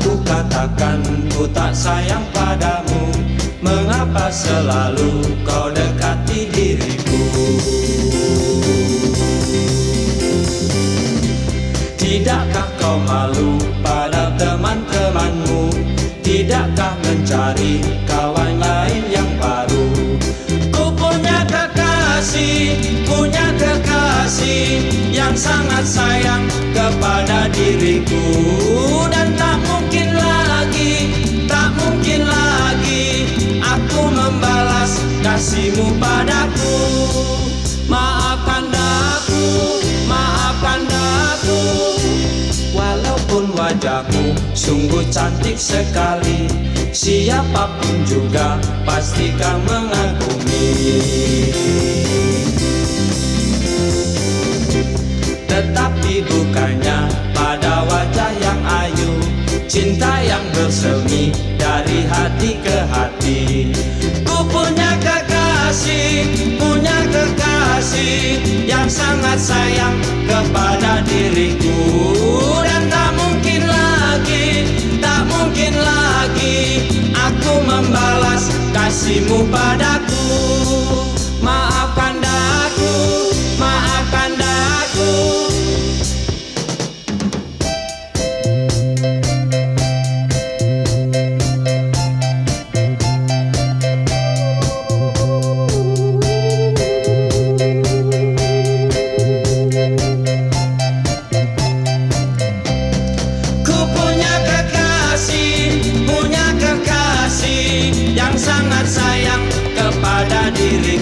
ku katakan ku tak sayang padamu. Mengapa selalu kau dekati diriku? Tidakkah kau malu pada teman-temanmu? Tidakkah mencari kawan lain yang baru? Ku punya kekasih, punya kekasih Yang sangat sayang kepada diriku kasihmu padaku. Maafkan daku, maafkan daku Walaupun wajahmu sungguh cantik sekali Siapa pun juga pastikan mengagumi. Tetapi bukannya pada wajah yang ayu Cinta yang bersemi dari hati ke hati Yang sangat sayang kepada diriku. Dan tak mungkin lagi, tak mungkin lagi Aku membalas kasihmu padaku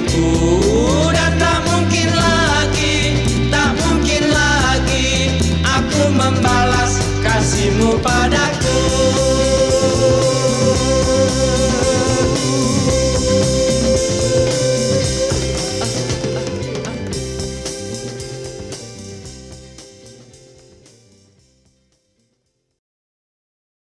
kekasih